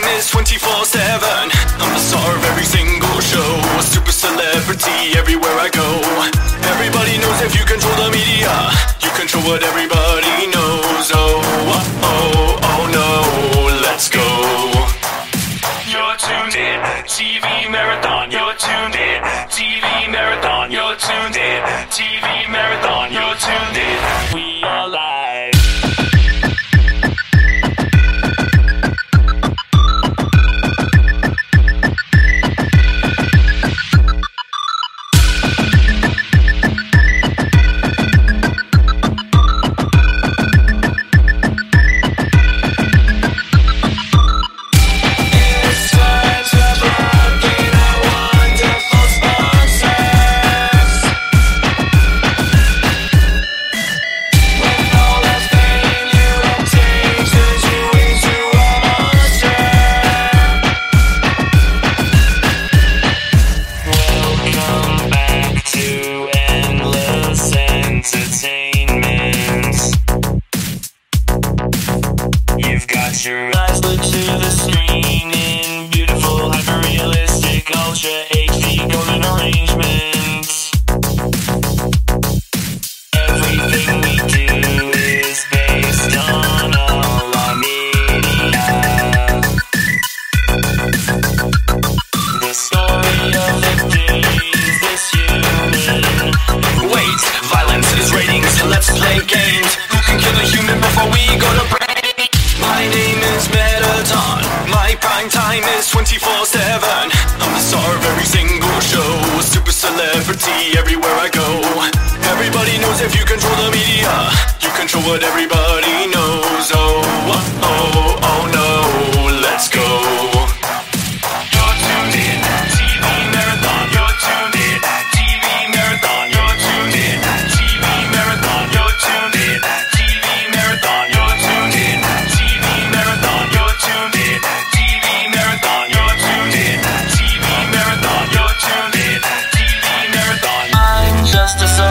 time is 24-7 I'm the star of every single show A super celebrity everywhere I go. Everybody knows if you control the media You control what everybody knows. Oh, oh, oh, oh no, let's go. You're tuned in, TV Marathon. You're tuned in, TV Marathon. You're tuned in, TV Marathon. see everywhere I go. Everybody knows if you control the media, you control what everybody. just a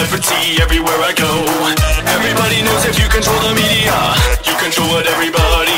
celebrity everywhere I go. Everybody knows if you control the media, you control what everybody